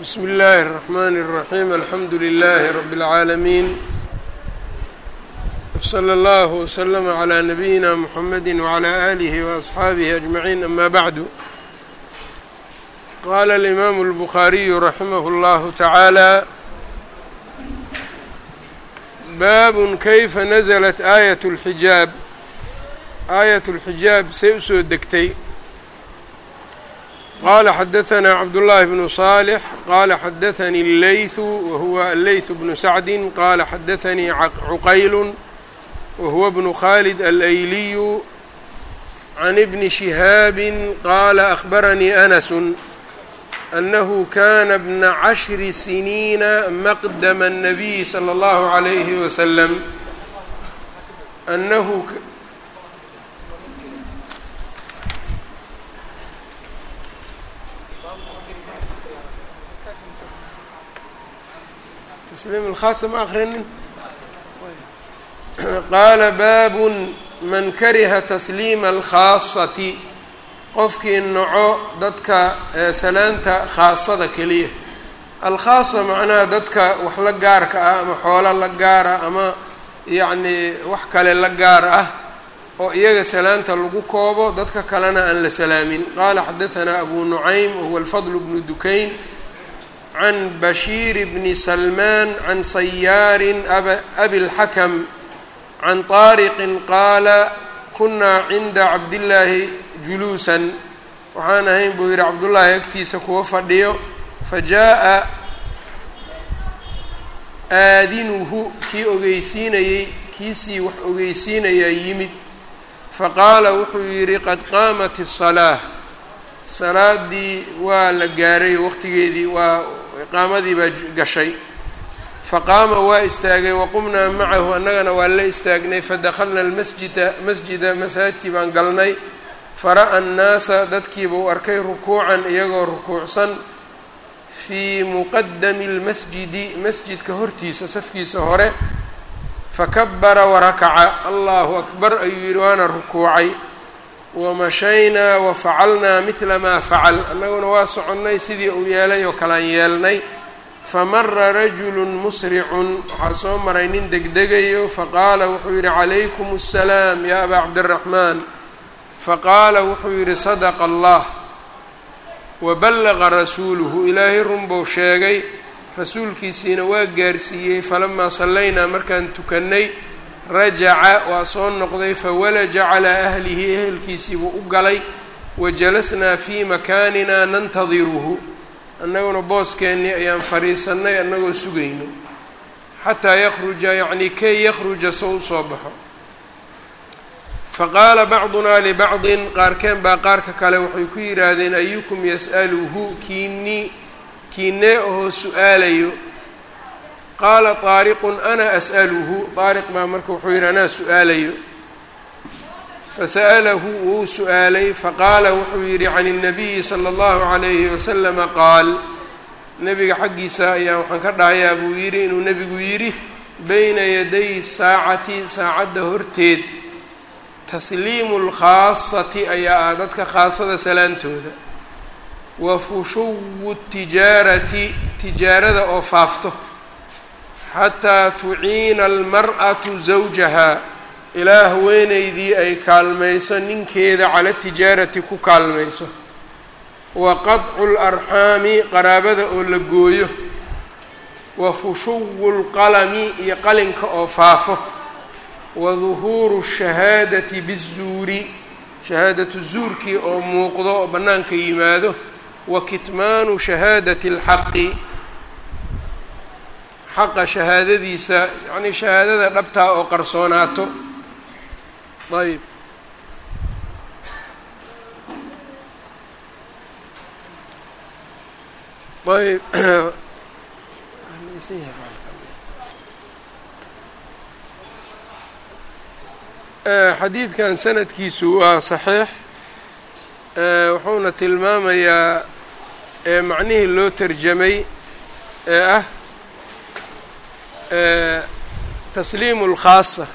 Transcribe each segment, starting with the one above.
bsm اllaahi الرحmn الرaحيم alxamdu لlh رb العaalمين وslى اllه وsلم عlى نbyina mحamedi وعlى آlih وأصxaabih أجمعين ama bعd qala الإmam الbخariي raximh اllah taعaalى bab kayfa naزlat aayaة الxijaab aayaة الxijaab say usoo degtay qala xadaثna cabdالlahi bnu صالح qala xadaثnي الleyث whuwa الleyث bnu sacdi qala xadaثnii cuqayl whuwa bnu khaalid alayliyu can ibni شihaabi qala أخbaranii أnas أnahu kana bna cashri siniina maqdma الnabiy slى اllahu عalayhi waslm tasliim اlkhaasa ma akrinin qaala baabu man kariha tasliima alkhaasati qofkii naco dadka salaanta khaasada keliya alkhaasa macnaha dadka wax la gaarka ah ama xoolo la gaara ama yacni wax kale la gaar ah oo iyaga salaanta lagu koobo dadka kalena aan la salaamin qaala xadahanaa abu nucaym wahuwa alfadl bnu dukayn can bashiir bni salmaan can sayaarin abilxakam can taariqin qaala kunnaa cinda cabdillaahi juluusan waxaan ahayn buu yidhi cabdullaahi agtiisa kuwa fadhiyo fa jaa'a aadinuhu kii ogeysiinayey kiisii wax ogeysiinayaa yimid fa qaala wuxuu yidhi qad qaamat isalaa salaadii waa la gaaray waqtigeedii waa iqaamadii baa gashay. Faqaama waa istaagay waqumnaa macahu annagana waa la istaagnay fadakhalna almasjida masjida masaajidkii baan galnay. Fara'a annaasa dadkiiba u arkay rukuucan iyagoo rukuucsan fii muqadami lmasjidi masjidka hortiisa safkiisa hore. Fakabara warakaca allahu akbar ayuu yidhi waana rukuucay wamashaynaa wafacalnaa midla maa facal annaguna waa soconnay sidii uu yeelay oo kalaan yeelnay famara rajulu musricun waxaa soo maray nin degdegayo faqaala wuxuu yidhi calaykum الsalaam yaa abaa cabdiraxmaan faqaala wuxuu yidhi sadaqa allah waballaqa rasuuluhu ilaahay runbuu sheegay rasuulkiisiina waa gaarsiiyey falamaa sallaynaa markaan tukannay rajaca waa soo noqday fawalaja calaa ahlihi ehelkiisiibuu u galay wajalasnaa fii makaanina nantadiruhu annaguna booskeenii ayaan fadhiisannay annagoo sugayno xataa yakhruja yacnii kay yakhruja soo u soo baxo. Faqaala bacdunaa libacdin qaarkeen baa qaarka kale waxay ku yidhaahdeen ayukum yas'aluhu? Kiinii kiinee ahoo su'aalayo qaala taariqun ana as'aluhu taariq baa marka wuxuu yidhi anaa su-aalayo fasa'alahu wuu su-aalay faqaala wuxuu yidhi can الnabiyi salى اllahu عalayhi waslama qaal nebiga xaggiisa ayaa waxaan ka dhahayaa buu yidhi inuu nebigu yidhi bayna yaday saacati saacadda horteed tasliimu اlkhaasati ayaa ah dadka khaasada salaantooda wa fushuwu tijaarati tijaarada oo faafto xataa tuciina almar'atu zawjaha ilaa haweeneydii ay kaalmayso ninkeeda cala tijaarati ku kaalmayso wa qadcu larxaami qaraabada oo la gooyo wa fushuwu lqalami iyo qalinka oo faafo wa duhuuru shahaadati bizuuri shahaadatu zuurkii oo muuqdo oo bannaanka yimaado wa kitmaanu shahaadati alxaqi xaqa shahaadadiisa yacnii shahaadada dhabtaa oo qarsoonaato. Ayb ayb xadiidkan sanadkiisu waa saxiix. Wuxuuna tilmaamayaa macnihii loo tarjamay ee ah tasliimu اlkhaasa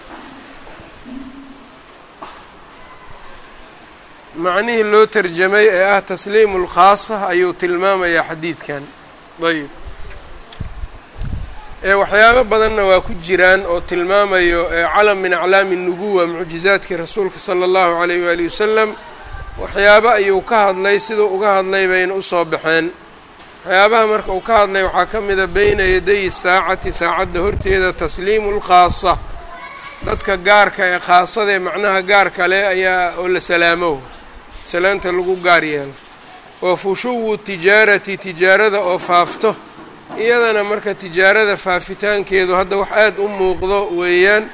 macnihii loo tarjamay ee ah tasliimu اlkhaasa ayuu tilmaamayaa xadiidkan ayb waxyaabo badanna waa ku jiraan oo tilmaamayo calam min aclaami الnubuwa mucjizaadkii rasuulka salى اllahu عalayh wali wasalam waxyaabo ayuu ka hadlay siduu uga hadlay bayna usoo baxeen waxyaabaha marka uu ka hadlay waxaa ka mida beyna yaday saacati saacadda horteeda tasliimu اlkhaasa dadka gaarka ee khaasada ee macnaha gaarka leh ayaa oo la salaamo. Salaanta lagu gaar yeelo. Wa fushuwu tijaarati tijaarada oo faafto. Iyadana marka tijaarada faafitaankeedu hadda wax aada u muuqdo weeyaan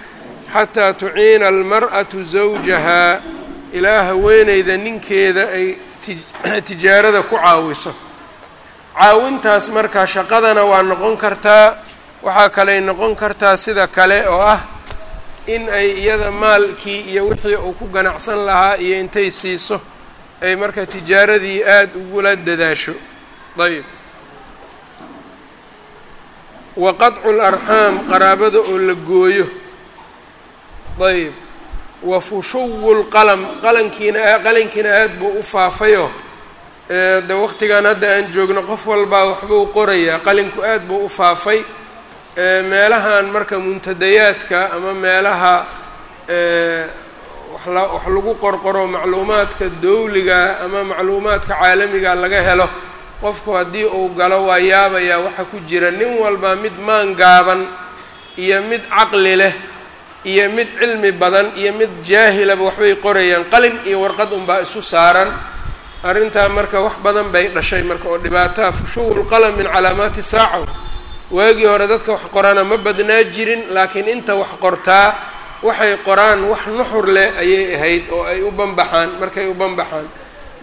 xataa tuciina almar'atu zawjahaa. Ilaa haweeneyda ninkeeda ay tijaarada ku caawiso caawintaas marka shaqadana waa noqon kartaa waxaa kaley noqon kartaa sida kale oo ah in ay iyada maalkii iyo wixii uu ku ganacsan lahaa iyo intay siiso ay marka tijaaradii aada ugula dadaasho. Ayb wa qadcu larxaam qaraabada oo la gooyo. Ayb wa fushuwu lqalam qalankiina qalankiina aada buu u faafayoo de waqtigan hadda aan joogno qof walbaa waxbuu qorayaa qalinku aada buu u faafay. Meelahan marka muntadayaadka ama meelaha wax lagu qorqoro macluumaadka dawliga ama macluumaadka caalamiga laga helo qofku haddii uu galo waa yaabayaa waxa ku jira nin walba mid maan gaaban iyo mid caqli leh iyo mid cilmi badan iyo mid jaahilaba waxbay qorayaan qalin iyo warqad unbaa isu saaran arrintaa marka wax badan bay dhashay marka oo dhibaataa fushuwu lqalam min calaamaati saaca waagii hore dadka wax qorana ma badnaa jirin laakiin inta wax qortaa waxay qoraan wax nuxur leh ayay ahayd oo ay u banbaxaan markay u banbaxaan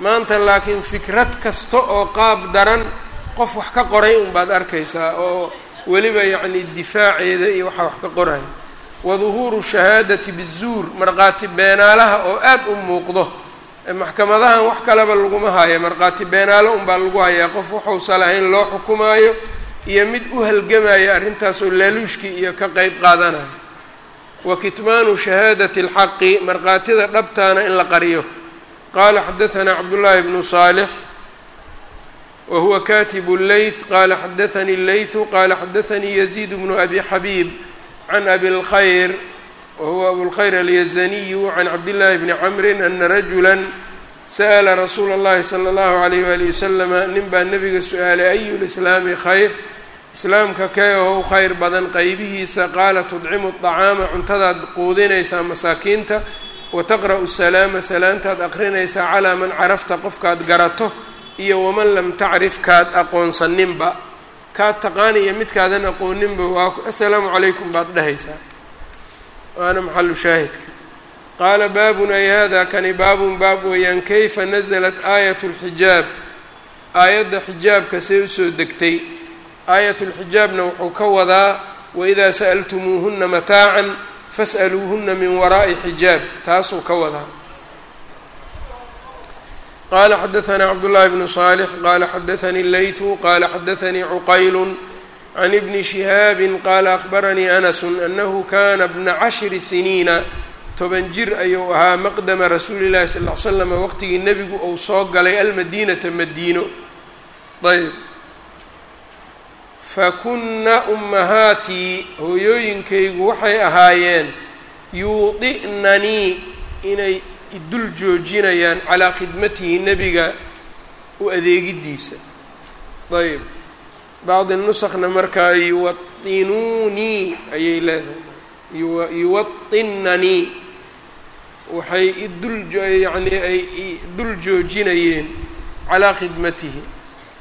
maanta laakiin fikrad kasta oo qaab daran qof wax ka qoray unbaad arkaysaa oo weliba yacni difaaceeda iyo waxa wax ka qoraya wa duhuuru shahaadati bizuur markhaati beenaalaha oo aada u muuqdo maxkamadahan wax kaleba laguma haayo. Markhaati beenaalo unbaa lagu hayaa. Qof waxuusa lahayn loo xukumaayo iyo mid u halgamaya arrintaasoo laaluushkii iyo ka qeyb qaadanaya wa kitmaanu shahaadati alxaqi markhaatida dhabtaana in la qariyo. Qaala xadahanaa cabdullaahi bnu saalix wa huwa katibu leyth qaala xadathanii leythu qaala xadathanii yaziid bnu abi xabiib can abi lkhayr wahuwa abulkhayr alyazaniyu can cabdالlahi bni cmri ana rajula sa'la rasuula اllahi slى اllahu عalayh wali waslama nin baa nebiga su-aalay ayu lislaami khayr islaamka kee oo u khayr badan qeybihiisa qaala tudcimu الطacaama cuntadaad quudinaysaa masaakiinta wataqra'u salaama salaantaad aqrinaysaa calaa man carafta qofkaad garato iyo waman lam tacrif kaad aqoonsaninba kaad taqaani iyo midkaadan aqooninba waa assalaamu calaykum baad dhehaysaa waana maxalu shaahidka qaala baabuna ay hada kani baabun baab weeyaan kayfa nasalat aayat اlxijaab aayadda xijaabka see u soo degtay aayat lxijaabna wuxuu ka wadaa waidaa sa'altumuuhuna mataacan fas'aluuhuna min waraa'i xijaab taasuu ka wadaa qaala xadaanaa cabd llahi bnu saalix qaala xadaanii laythu qaala xadaanii cuqaylu can ibni shihaabi qaala akhbaranii anasu anahu kana bna cashri siniina toban jir ayuu ahaa maqdama rasuuli llahi sal ly slam waqtigii nebigu uu soo galay almadiinata madiino ayb fakunna ummahaatii hooyooyinkaygu waxay ahaayeen yuudi'nanii inay idul joojinayaan calaa khidmatihi nebiga u adeegidiisa ayb bacdi nusakna markaa yuwainuunii ayay leedahay yuwainanii waxay idul yacni ay dul joojinayeen calaa khidmatihi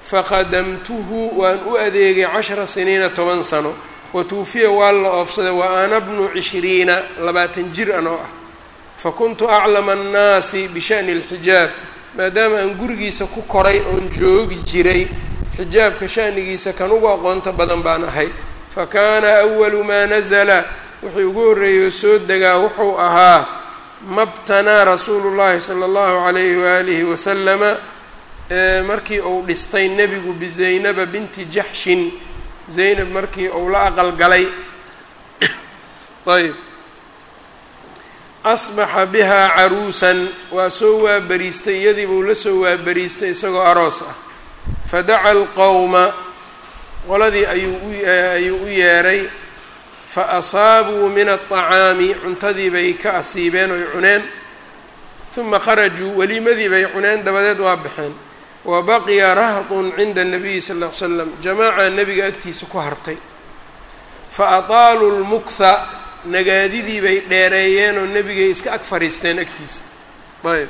fakhadamtuhu waan u adeegay cashara siniina toban sano wa tuufiya waa la oofsaday wa ana bnu cishriina labaatan jir anoo ah fa kuntu aclama annaasi bisha'ni alxijaab maadaama aan gurigiisa ku koray oon joogi jiray xijaabka sha'nigiisa kan ugu aqoonta badan baan ahay. Fa kaana awalu maa nasala wuxuu ugu horreeyey oo soo degaa wuxuu ahaa mabtanaa rasuulu llahi sala allahu calayhi waalihi wasalama markii uu dhistay nebigu bizaynaba binti jaxshin. Zaynab markii uu la aqal galay ayb asbaxa bihaa caruusan. Waa soo waabariistay iyadii buu la soo waabariistay isagoo aroos ah fadaca alqowma qoladii ayuu ayuu u yeeray fa asaabuu min aطacaami cuntadii bay ka asiibeen oy cuneen uma kharajuu weliimadii bay cuneen dabadeed waa baxeen wa baqiya rahdun cinda الnabiyi sal ll ly slam jamaaca nebiga agtiisa ku hartay fa ataaluu lmukha nagaadidii bay dheereeyeen oo nebigay iska ag fadhiisteen agtiisa ayb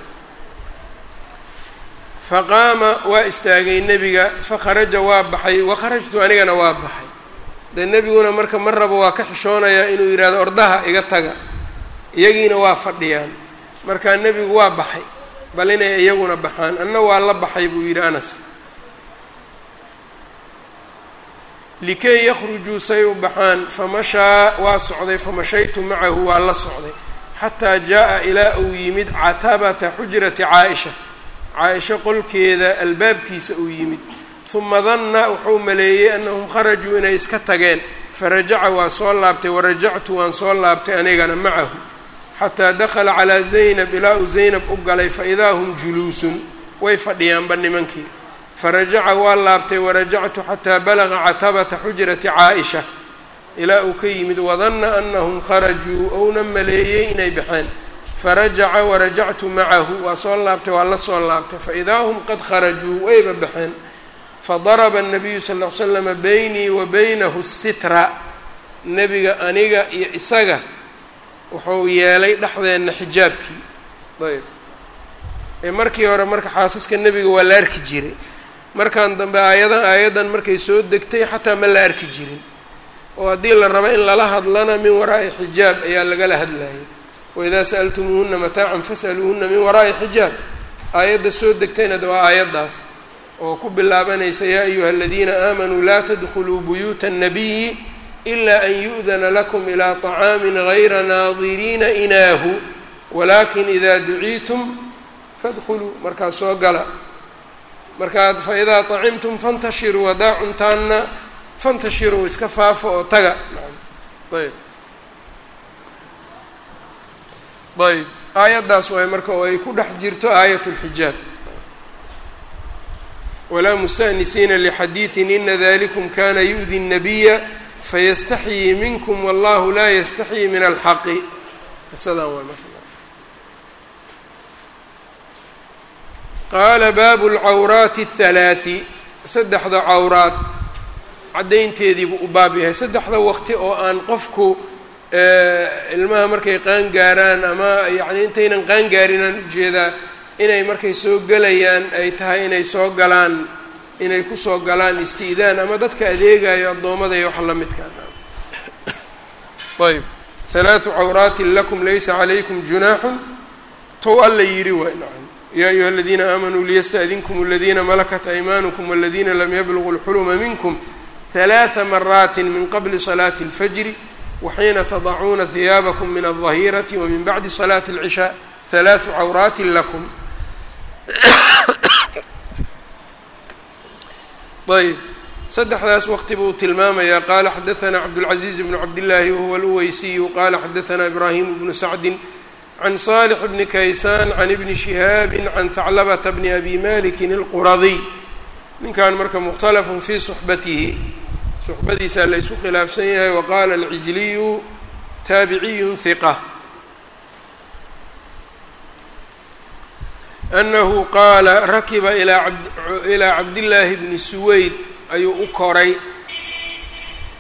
faqaama waa istaagay nebiga fakharaja waa baxay. Wakharajtu anigana waa baxay. Dee nebiguna marka mar rabo waa ka xishoonayaa inuu yidhahdo ordaha iga taga. Iyagiina waa fadhiyaan. Markaa nebigu waa baxay. Bal inay iyaguna baxaan. Anna waa la baxay buu yidhi anas. Likay yakhrujuu say u baxaan. Famashaa waa socday. Famashaytu macahu waa la socday. Xataa jaa-a ilaa uu yimid catabata xujrati caa-isha caa-isho qolkeeda albaabkiisa uu yimid. Huma danna wuxuu maleeyey annahum kharajuu inay iska tageen. Farajaca waa soo laabtay. Warajactu waan soo laabtay anigana macahu. Xataa dakala calaa zaynab ilaa uu zaynab u galay faidaa hum juluusun. Way fadhiyaanba nimankii. Farajaca waa laabtay. Warajactu xataa balaga catabata xujrati caa-isha. Ilaa uu ka yimid wadanna anahum kharajuu ouna maleeyey inay baxeen farajaca warajactu macahu waa soo laabtay waa la soo laabtay. Faidaa hum qad kharajuu wayba baxeen. Fadaraba الnabiyu sal ly slama beynii wa beynahu sitra. Nebiga aniga iyo isaga wuxuu yeelay dhexdeenna xijaabkii. Ayb. Ee markii hore marka xaasaska nebiga waa la arki jiray. Markan dambe aayadan aayaddan markay soo degtay xataa ma la arki jirin. Oo haddii la rabo in lala hadlana min waraa'i xijaab ayaa lagala hadlayay waidaa sa'altumuuhuna mataacan fas'aluuhuna min waraa'i xijaab aayadda soo degtayna waa aayaddaas oo ku bilaabanaysa yaa ayuha aladiina aamanuu laa tadkuluu buyuuta annabiyi ilaa an yu'dana lakum ilaa طacaamin gayra naadiriina inaahu walaakin idaa duciitum fadkuluu markaas soo gala markaad fa idaa طacimtum fantashiruu haddaa cuntaanna fantashiruu iska faafo oo taga ayb ayb aayaddaas waay marka oo ay ku dhex jirto aayat اlxijaab walaa mustaأnisiina lxadiiثin ina dalikum kana yu'di الnabiya fayastaxyii minkum wallahu laa yastaxyii min alxaqi qisadan waa marka qaala baabu اlcawraati الhalaaثi saddexda cawraad caddaynteediibuu u baab yahay saddexda waqti oo aan qofku ilmaha markay qaan gaaraan ama yacni intaynan qaan gaarinaan u jeedaa inay markay soo gelayaan ay tahay inay soo galaan inay ku soo galaan isti'daan ama dadka adeegayo addoommada iyo wax la midkaan ayb halaathu cawraatin lakum laysa calaykum junaaxun tow alla yidhi waay nacam. Yaa ayuha aladiina aamanuu liyasta'dinkum aladiina malakat aymaanukum waladiina lam yabluguu lxuluma minkum halaatha maraatin min qabli salaati اlfajri waxiina tadacuuna hiyaabakum min aldahirati wa min bacdi salaati اlcishaa halaathu cawraatin lakum ayb saddexdaas waqti buu tilmaamayaa qaala xadaثna cabdالcaزiiz bn cabdالlahi wahuwa اlweysiyu qala xadaثna ibrahim bnu sacdi can صالح bni kaysaan can ibni shihaabi can haclabata bni abi maliki اlquradiy ninkan marka mukhtalafun fii suxbatihi suxbadiisaa la isu khilaafsan yahay waqaala alcijliyu taabiciyun hiqa anahu qaala rakiba ilaa cabdillaahi bni suweyd ayuu u koray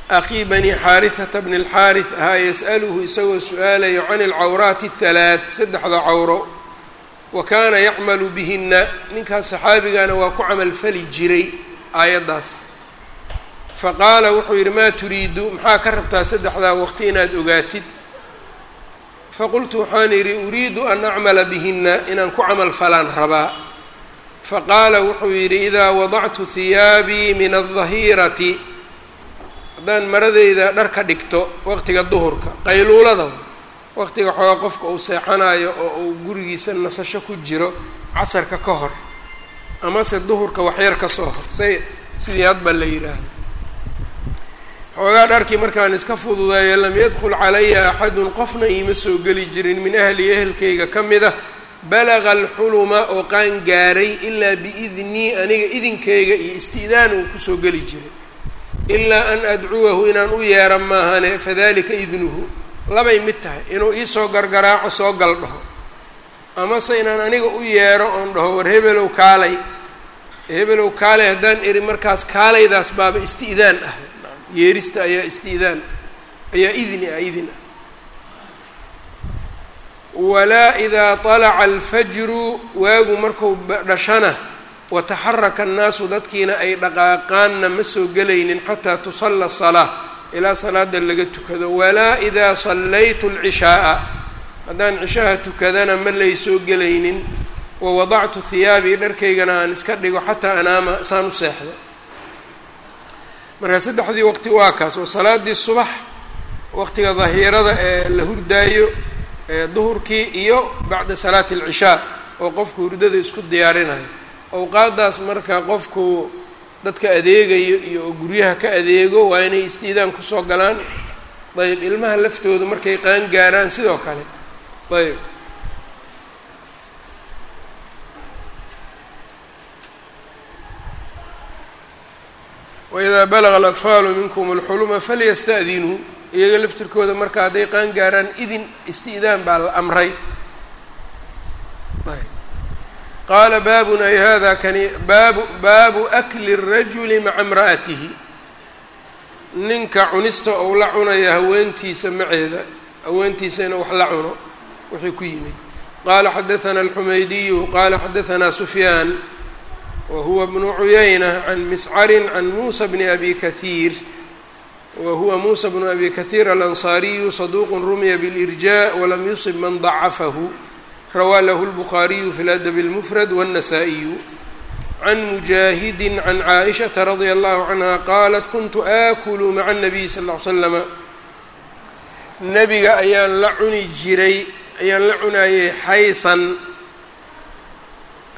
akii bani xaarihata bni alxaarih ahaa yas'aluhu isagoo su'aalayo can alcawraati athalaad saddexda cawro wa kaana yacmalu bihinna. Ninkaas saxaabigana waa ku camalfali jiray aayaddaas faqaala wuxuu yidhi maa turiidu? Maxaa ka rabtaa saddexdaa waqti inaad ogaatid? Faqultu waxaan yidhi uriidu an acmala bihina inaan ku camal falaan rabaa. Faqaala wuxuu yidhi idaa wadactu hiyaabii min aldahirati haddaan maradeyda dhar ka dhigto waqtiga duhurka qayluulada waqtiga xoogaa qofka uu seexanayo oo uu gurigiisa nasasho ku jiro casarka ka hor amase duhurka waxyar ka soo hor say sidii hadba la yidhaahdo xoogaa dharkii markaan iska fududeeyo lam yadkul calaya axadun qofna iima soo geli jirin min ahli ehelkayga ka mid ah balaga alxuluma oo qaan gaaray ilaa biidnii aniga idinkayga iyo isti'daan uu ku soo geli jiray ilaa an adcuwahu inaan u yeera maahane fadalika idnuhu. Labay mid tahay inuu iisoo gargaraaco soo gal dhaho amase inaan aniga u yeero oon dhaho war hebelow kaalay. Hebelow kaalay haddaan eri markaas kaalaydaas baaba isti'daan ah yeerista ayaa isti'daan ayaa ah idin ah. Walaa idaa طalaca alfajru waagu marku dhashana wataxaraka annaasu dadkiina ay dhaqaaqaanna ma soo gelaynin xataa tusalla salaa ilaa salaada laga tukado. Walaa idaa sallaytu alcishaaa haddaan cishaha tukadana ma lay soo gelaynin wawadactu hiyaabii dharkaygana aan iska dhigo xataa anaama saan u seexdo marka saddexdii waqti waa kaas oo salaadii subax waqtiga dahiirada ee la hurdaayo ee duhurkii iyo bacda salaati alcishaa oo qofku hurdada isku diyaarinayo awqaadaas marka qofku dadka adeegayo iyo guryaha ka adeego waa inay istiidaan ku soo galaan. Ayb ilmaha laftooda markay qaan gaaraan sidoo kale. Ayb waidaa balaga alakfaalu minkum alxuluma falyasta'dinuu iyaga laftirkooda marka hadday qaan gaaraan idin isti'daan baa la amray qaala baabun ay hada kani baabu baabu akli rajuli maca imra'atihi ninka cunista ou la cunaya haweentiisa maceeda haweentiisa inuu wax la cuno wuxuu ku yimid qaala xadaanaa alxumaydiyu qaala xadaanaa sufyaan whuwa bnu cuyayna can miscarin can muusa bni abi kahiir wa huwa muusa bnu abi kahiir alansaariyu saduuqu rumiya bilirjaa walam yusib man dacafahu rawaa lahu lbukhaariyu fi ladab اlmufrad wاnnasaa-iyu can mujaahidi can caaishata radia allahu canha qaalat kuntu aakulu maca اnabiy sal ll ly slama nabiga ayaan la cuni jiray ayaan la cunayay xaysan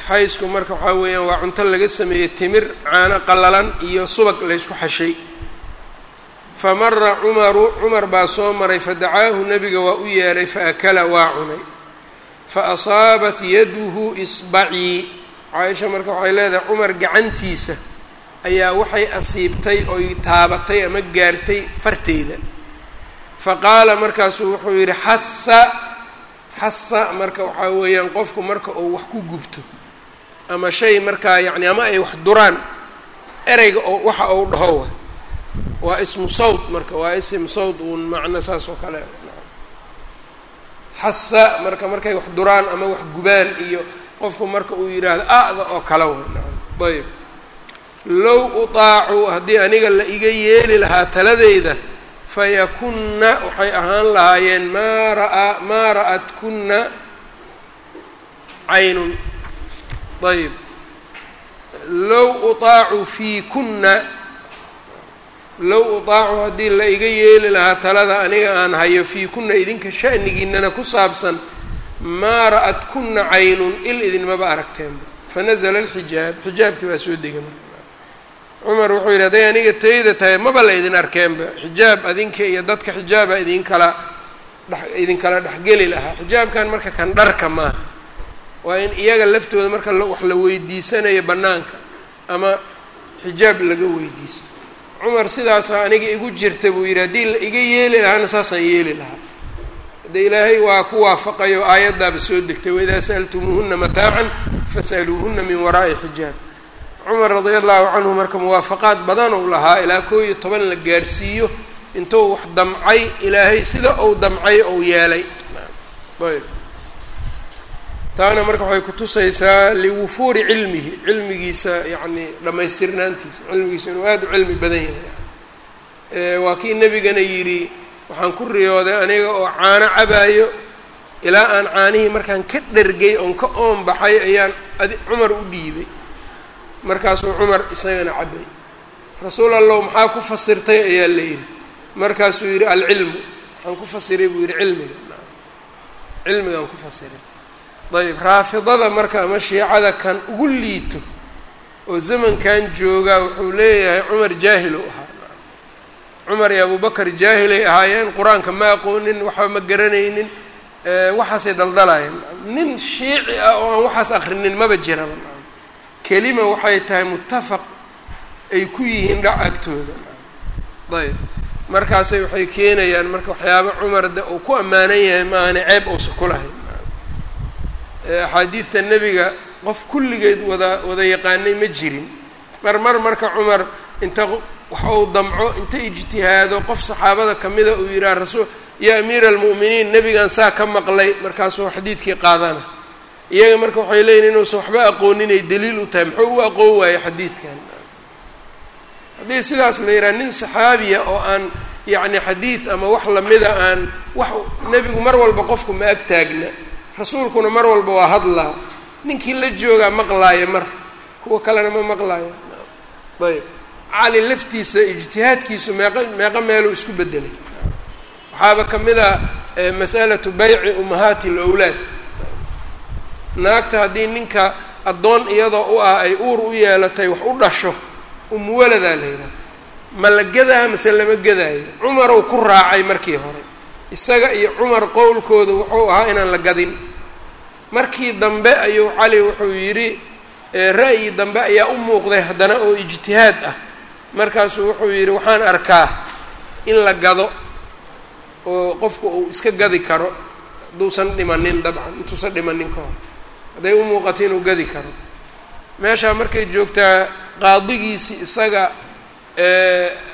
xaysku marka waxaa weeyaan waa cunto laga sameeyey timir caano qallalan iyo subag laysku xashay. Fa mara cumaru cumar baa soo maray fadacaahu nebiga waa u yeedhay faakala waa cunay. Fa asaabat yaduhu isbacii caaisha marka waxay leedahay cumar gacantiisa ayaa waxay asiibtay oy taabatay ama gaartay farteyda fa qaala markaasuu wuxuu yidhi xasa xasa marka waxaa weeyaan qofku marka uu wax ku gubto ama shay markaa yacni ama ay wax duraan ereyga oo waxa uu dhaho wa waa ismu sawd marka waa ism sawd uun macno saas oo kale. Xasa marka markay wax duraan ama wax gubaan iyo qofku marka uu yidhaahdo a'da oo kale wa ayb low utaacu haddii aniga la iga yeeli lahaa taladeyda fayakunna waxay ahaan lahaayeen maa ra'aa maa ra'at kunna caynun ayb low utaacu fii kunna low utaacu haddii la iga yeeli lahaa talada aniga aan hayo fii kunna idinka sha'nigiinana ku saabsan maa ra'at kunna caynun il idinmaba aragteenba fanazla alxijaab xijaabkii baa soo degay marka cumar wuxuu yidhi hadday aniga tayda tahay maba la idin arkeenba xijaab adinka iyo dadka xijaaba idinkala dhex idinkala dhexgeli lahaa xijaabkan marka kan dharka maaha waa in iyaga laftooda marka wax la weydiisanayo bannaanka ama xijaab laga weydiisto. Cumar sidaasaa aniga igu jirta buu yidhi haddii la iga yeeli lahaana saasaan yeeli lahaa. De ilaahay waa ku waafaqayo aayaddaaba soo degtay waidaa sa'altumuuhuna mataacan fas'aluuhuna min waraa'i xijaab. Cumar radia allahu canhu marka muwaafaqaad badan ou lahaa ilaa koo iyo toban la gaarsiiyo intuu wax damcay ilaahay sida uu damcay ou yeelay. Ayb taana marka waxay kutusaysaa liwufuuri cilmihi cilmigiisa yacni dhammaystirnaantiisa cilmigiisa inuu aada u cilmi badan yahay. Waa kii nebigana yidhi waxaan ku riyooday aniga oo caano cabaayo ilaa aan caanihii markaan ka dhergay oon ka oon baxay ayaan adi cumar u dhiibay. Markaasuu cumar isagana cabay rasuul allow maxaa ku fasirtay? ayaa la yidhi. Markaasuu yidhi alcilmu. Waxaan ku fasiray buu yidhi cilmiga. Cilmigaan ku fasiray ayb raafidada marka ama shiicada kan ugu liito oo zamankan joogaa wuxuu leeyahay cumar jaahil u ahaa. Cumar iyo abubakar jaahilay ahaayeen qur'aanka ma aqoonin waxba ma garanaynin waxaasay daldalayeen nin shiici ah oo aan waxaas akrinin maba jiraba. Kelima waxay tahay muttafaq ay ku yihiin dhac agtooda ayb markaasay waxay keenayaan marka waxyaaba cumar de uu ku ammaanan yahay maahane ceeb uusa ku lahayn axaadiidta nebiga qof kulligeed wada wada yaqaanay ma jirin. Mar mar marka cumar inta wax uu damco inta ijtihaado qof saxaabada kamida uu yidhaha rasuul yaa amiira almu'miniin nebigan saa ka maqlay. Markaasuu xadiidkii qaadana. Iyaga marka waxay leeyihiin inuusan waxba aqooninay daliil u tahay muxuu u aqoon waayo xadiidkan? Haddii sidaas la yidhaha nin saxaabiya oo aan yacni xadiid ama wax lamida aan wax nebigu mar walba qofku ma ag taagna rasuulkuna mar walba waa hadlaa ninkii la joogaa maqlaaya mar kuwa kalena ma maqlaaya ayb. Cali laftiisa ijtihaadkiisu meeqa meeqa meeluu isku bedelay waxaaba ka mid a masalatu bayci umahaati lowlaad naagta haddii ninka addoon iyadoo u ah ay uur u yeelatay wax u dhasho umuwaladaa la yidhaha ma la gadaa mase lama gadaayo cumarow ku raacay markii hore isaga iyo cumar qowlkooda wuxuu ahaa inaan la gadin. Markii dambe ayuu cali wuxuu yidhi ra'yi dambe ayaa u muuqday haddana oo ijtihaad ah. Markaasuu wuxuu yidhi waxaan arkaa in la gado oo qofku uu iska gadi karo hadduusan dhimanin dabcan intuusan dhimanin ka hor. Hadday u muuqato inuu gadi karo. Meeshaa markay joogtaa qaadigiisii isaga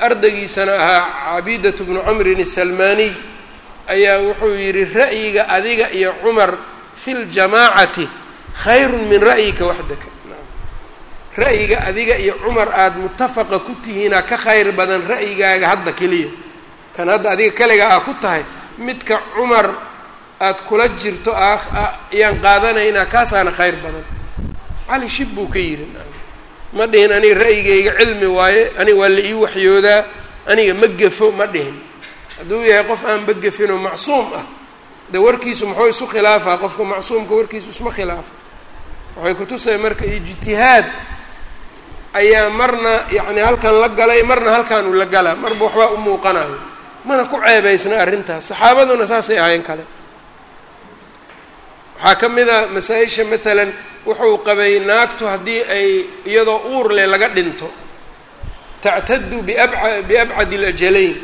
ardaygiisana ahaa cabiidatu bnu camrin asalmaaniy ayaa wuxuu yidhi ra'yiga adiga iyo cumar fi ljamaacati khayrun min ra'yika waxdaka. Ra'yiga adiga iyo cumar aada mutafaqa ku tihiinaa ka khayr badan ra'yigaaga hadda keliya. Kan hadda adiga kaliga aa ku tahay midka cumar aada kula jirto ayaan qaadanaynaa kaasaana khayr badan. Cali shib buu ka yidhi ma dhihin aniga ra'yigayga cilmi waaye aniga waa la ii waxyoodaa aniga ma gefo ma dhihin hadduu yahay qof aan ba gefinoo macsuum ah de warkiisu muxuu isu khilaafaa? Qofka macsuumka warkiisu isma khilaafa. Waxay kutusay marka ijtihaad ayaa marna yacni halkan la galay marna halkaanu la galaa marba waxbaa u muuqanayo mana ku ceebaysna arrintaas. Saxaabaduna saasay ahayn kale. Waxaa ka mid a masaa-isha maalan wuxuu qabay naagtu haddii ay iyadoo uur leh laga dhinto. Tactadu biabca biabcadi alajalayn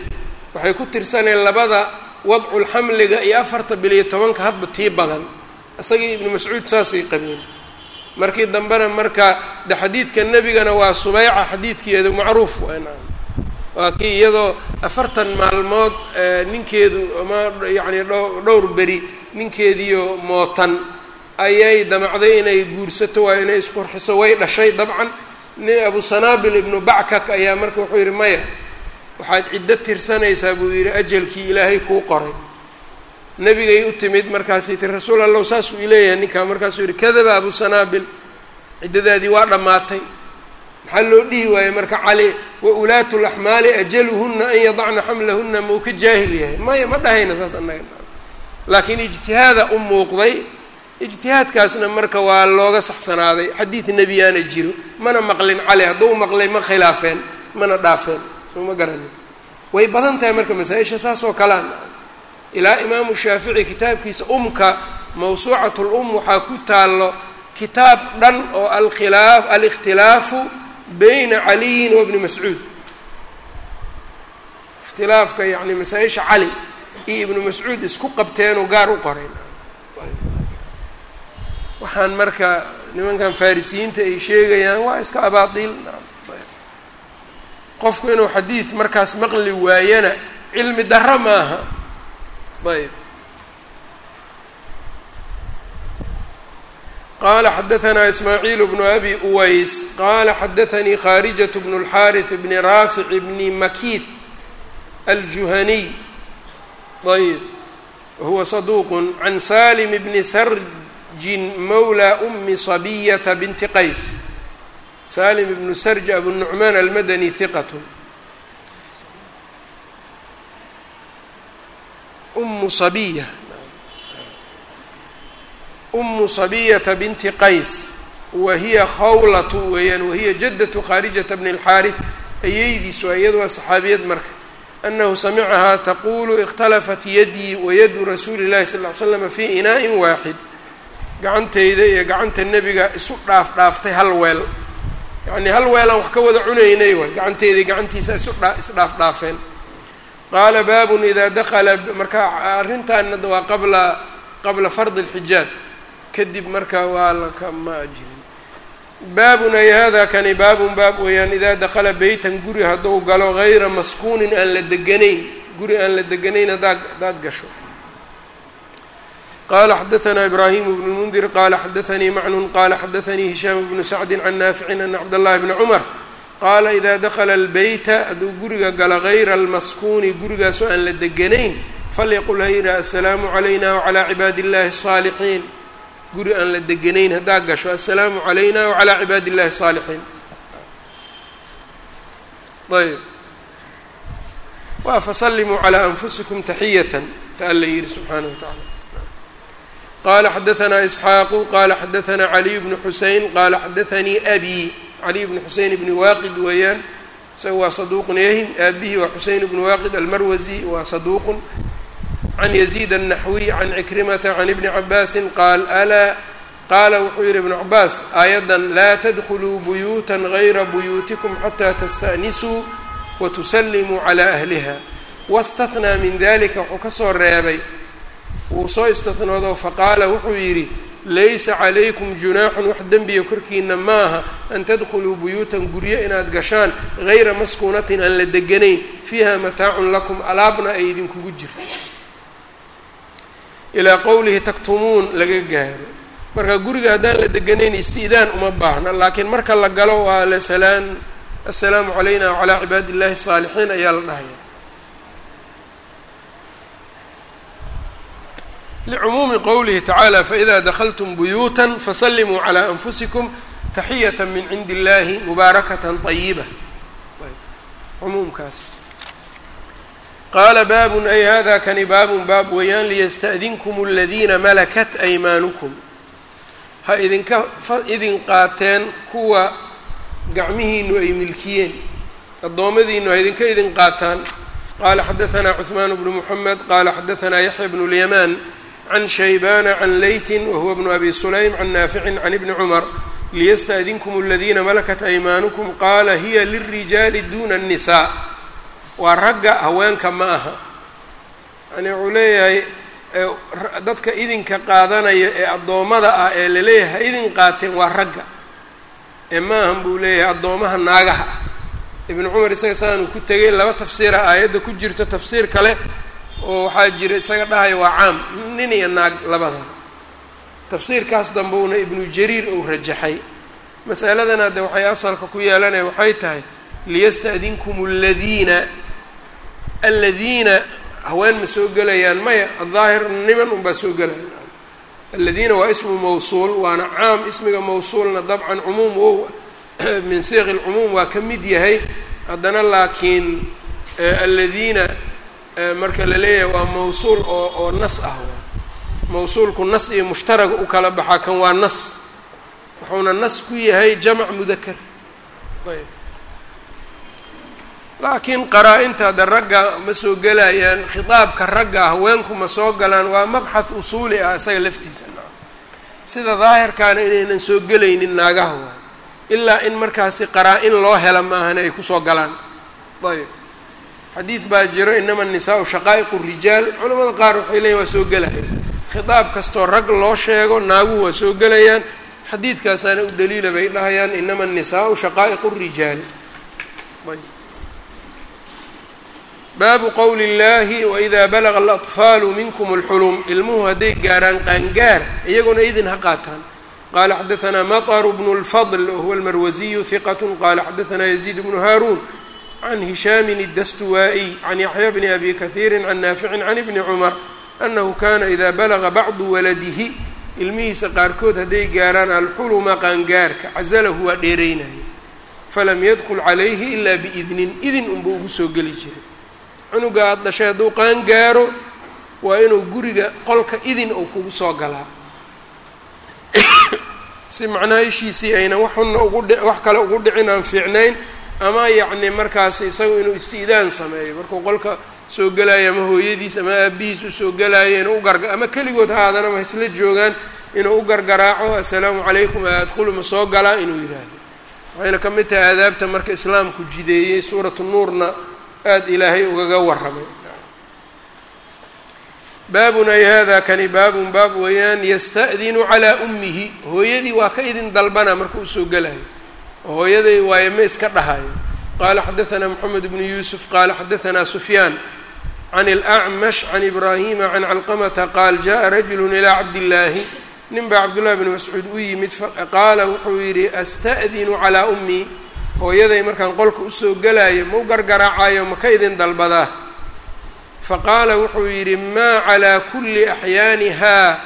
waxay ku tirsaneen labada wadculxamliga iyo afarta bil iyo tobanka hadba tii badan. Isagii ibnu mascuud saasay qabeen. Markii dambena marka de xadiidka nebigana waa subeyca xadiidkeedu macruuf waa kii iyadoo afartan maalmood ninkeedu ama yacni dho dhowr beri ninkeediio mootan ayay damacday inay guursato waa inay isqurxiso way dhashay dabcan. Nin abu sanaabil ibnu backak ayaa marka wuxuu yidhi maya waxaad ciddo tirsanaysaa buu yidhi ajalkii ilaahay kuu qoray. Nebigay u timid markaasay tii rasuul allahu saasuu ileeyahay ninkaa. Markaasuu yidhi kadaba abu sanaabil ciddadaadii waa dhammaatay. Maxaa loo dhihi waayey? Marka cali wa ulaatu laxmaali ajaluhuna an yadacna xamlahuna mau ka jaahil yahay. Maya ma dhahayna saas annaga. Laakiin ijtihaada u muuqday. Ijtihaadkaasna marka waa looga saxsanaaday. Xadiid nebiyaana jiro mana maqlin cali hadduu maqlay ma khilaafeen mana dhaafeen soo ma garanin. Way badan tahay marka masaa-isha saas oo kalean ilaa imaamu shaafici kitaabkiisa umka mawsuucat lum waxaa ku taallo kitaab dhan oo alkhilaaf alikhtilaafu bayna caliyin wa bni mascuud. Ikhtilaafka yani masaa-isha cali iyo ibnu mascuud isku qabteenoo gaar u qorayn waxaan marka nimankan farisiyiinta ay sheegayaan waa iska abaadiil qofku inuu xadiid markaas maqli waayana cilmi darro maaha ayb qala xadaثna ismaaعiil bnu abi uways qala xadaثanii kharijaة bn اlxariث bni raafic bni makiid aljuhaniy ayb wahuwa صaduq can salim bni sarjin mawlى umi صabiyata binti qays salim ibnu sarja abunucmaan almadani hiqatun umu sabiya umu sabiyata binti qays wa hiya khawlatu weeyaan wahiya jaddatu khaarijata bni اlxaarif ayeydiisu iyadu waa saxaabiyad marka anahu samicahaa taqulu ikhtalafat yadii wayadu rasuuli llahi sal ly slam fi inaaءi waaxid gacantayda iyo gacanta nebiga isu dhaaf dhaaftay hal weel yacnii hal weelaan wax ka wada cunaynay waay gacanteedii gacantiisa isdhaaf dhaafeen. Qaala baabun idaa dakala marka arrintaana waa qabla qabla fardi اlxijaab kadib marka waa lakama jirin. Baabun ay hada kani baabun baab weeyaan idaa dakala beytan guri hadduu galo gayra maskuunin aan la deganayn. Guri aan la deganayn haddaa haddaad gasho qala xadaثna ibrahim bn اlmundir qala xadaثanii macnun qala xadaثanii hishaam bnu sacdi can naaficin ana cabdاllahi bni cumar qaala ida dakla اlbeyta hadduu guriga galo gayra almaskuuni gurigaasoo aan la deganayn falyaqul ha yidhaha asalaamu calayna wcalى cibaadi اllahi الصaalixiin guri aan la deganayn haddaa gasho assalaamu calayna wcalى cibaadi اllahi الصaalixiin ayb wa fasalimuu calى anfusikum taxiyatan ta alla yihi subxaanaه wa tacala qala xadaanaa isxaaqu qaala xadaanaa caliy bnu xusein qaala xadaanii abi caliy bnu xusein ibni waaqid weeyaan isaga waa saduuqun yahin aabihii waa xusein ibnu waaqid almarwasi waa saduuqun can yaziid annaxwiy can cikrimata can ibni cabaasin qaal alaa qaala wuxuu yidhi ibnu cabaas aayaddan laa tadkuluu buyuutan gayra buyuutikum xataa tastaأnisuu watuslimuu calaa ahliha waاstahnaa min dalika wuxuu ka soo reebay wuu soo istihnoodo faqaala wuxuu yidhi laysa calaykum junaaxun wax dembiga korkiina maaha an tadkhuluu buyuutan guryo inaad gashaan gayra maskuunatin aan la deganayn fiiha mataacun lakum alaabna ay idinkugu jirto. Ilaa qowlihi taktumuun laga gaaro. Marka guriga haddaan la deganayn isti'daan uma baahna laakiin marka la galo waa la salaan. Assalaamu calayna wacalaa cibaadi illahi الsaalixiin ayaa la dhahaya licumuumi qowlihi tacaala faida dakltum buyuuta fasalimuu calaa anfusikum taxiyat min cindi illahi mubaarakatan ayiba umuumkaas qaala baabun ay hada kani baabun baab weeyaan liyasta'dinkum aladiina malakat aymaanukum ha idinka idin qaateen kuwa gacmihiinu ay milkiyeen addoommadiinu ha idinka idin qaataan qaala xadaanaa cuثmaan bnu muxamed qaala xadaanaa yaxya bnu lyamaan can shaybana can leytin wahuwa bnu abi sulaym can naaficin can ibni cumar liyasta'dinkum aladiina malakat aymaanukum qaala hiya lilrijaali duna الnisaa waa ragga haweenka ma aha yani wuxuu leeyahay dadka idinka qaadanaya ee addoommada ah ee la leeyahay ha idin qaateen waa ragga ee ma ahan buu leeyahay addoomaha naagaha ah ibnu cumar isaga saanuu ku tegay laba tafsiira aayadda ku jirto tafsiir kale oo waxaa jira isaga dhahaya waa caam nin iyo naag labada. Tafsiirkaas dambeuna ibnu jariir uu rajaxay. Masaladana de waxay asalka ku yeelanaya waxay tahay liyasta'dinkum aladiina aladiina haween ma soo gelayaan maya adaahir niman unbaa soo gelayaan. Aladiina waa ismu mawsuul waana caam ismiga mawsuulna dabcan cumuum wow min siiqi lcumuum waa ka mid yahay. Haddana laakiin aladiina marka la leeyahay waa mawsuul oo oo nas ah. Mawsuulku nas iyo mushtaraga u kala baxaa kan waa nas. Wuxuuna nas ku yahay jamc mudakar ayb. Laakiin qaraa-inta de ragga ma soo gelayaan khitaabka ragga haweenku ma soo galaan waa mabxath usuuli ah isaga laftiisa. Sida daahirkaana inaynan soo gelaynin naagaha ilaa in markaasi qaraa-in loo hela maahane ay ku soo galaan. Ayb xadiid baa jiro inama nisaau shaqaa'iqu rijaal culamada qaar waxay leeyihin waa soo gelayaan khitaab kastoo rag loo sheego naaguhu waa soo gelayaan xadiidkaasaana u daliila bay dhahayaan inama nisaau shaqaa'iqu rijaal baabu qowli اllahi waإida balaga alatfaalu minkum اlxulum ilmuhu hadday gaaraan qaangaar iyaguna idin ha qaataan qala xadaثna maطr bnu اlfضl wahuwa اlmarwasiyu hiqat qala xadaثna yaziid bnu haarun can hishaami الdastuwaaئي can yaxya bni abi kahiiri can naafici can ibni cumar anahu kana ida balaga bacdu waladihi ilmihiisa qaarkood hadday gaaraan alxuluma qaangaarka cazalahu waa dheeraynaya falam yadkul calayhi ila biidnin idin unba ugu soo geli jiray cunuga aada dhashay hadduu qaan gaaro waa inuu guriga qolka idin uu kugu soo galaa si macnaha ishiisii aynan waxuna ugu dhi wax kale ugu dhicin aan fiicnayn ama yacni markaas isagu inuu isti'daan sameeyo markuu qolka soo gelaayo ama hooyadiis ama aabihiis u soo gelaayo inuu u garga ama keligood ha aadana ma isla joogaan inuu u gargaraaco assalaamu calaykum adkhulu ma soo galaa inuu yidhaahdo. Waxayna ka mid tahay aadaabta marka islaamku jideeyey suuratu nuurna aada ilaahay ugaga warramay. Baabun ay hada kani baabun baab weeyaan yasta'dinu calaa ummihi. Hooyadii waa ka idin dalbana marka gelayo. oo hooyaday waaye ma iska dhahayo. Qaala xadaanaa moxamed bnu yuusuf qaala xadaanaa sufyaan can اlacmash can ibraahima can calqamata qaal jaءa rajulu ilaa cabdillaahi. Nin baa cabdullahi bni mascuud u yimid qaala wuxuu yidhi asta'dinu calaa ummii. Hooyaday markaan qolka u soo gelaayo mau gargaraacayo maka idin dalbadaa faqaala wuxuu yidhi maa calaa kulli axyaanihaa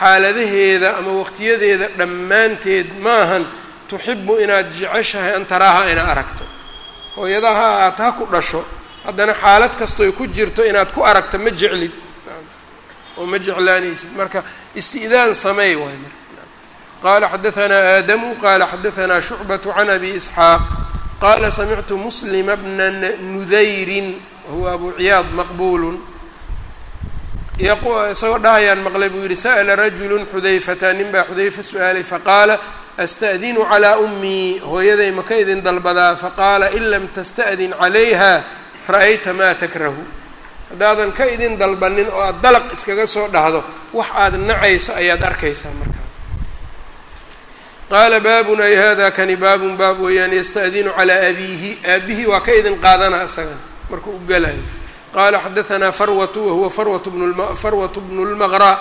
xaaladaheeda ama waqtiyadeeda dhammaanteed ma ahan tuxibu inaad jeceshahay an taraaha inaad aragto. Hooyadaha aad ha ku dhasho haddana xaalad kastoy ku jirto inaad ku aragto ma jeclid. Oo ma jeclaanaysid. Marka isti'daan sameey waay marka. Qaala xadaanaa aadamu qaala xadaanaa shucbatu can abi isxaaq qaala samictu muslima bna nudayrin wahuwa abu ciyaad maqbuulun. Isagoo dhahayaan maqlay buu yihi sa'la rajulu xudayfata nin baa xudayfa su'aalay faqaala asta'dinu calaa ummii hooyaday maka idin dalbadaa faqaala in lam tasta'din calayha ra'ayta maa takrahu haddaadan ka idin dalbanin oo aada dalaq iskaga soo dhahdo wax aada nacayso ayaad arkaysaa markaa qaala baabun ay hada kani baabun baab weeyaan yasta'dinu calaa abiihi aabihii waa ka idin qaadana isagana markuu u galayo qala xadaanaa farwatu wahuwa farwat bn farwat bnu lmaqra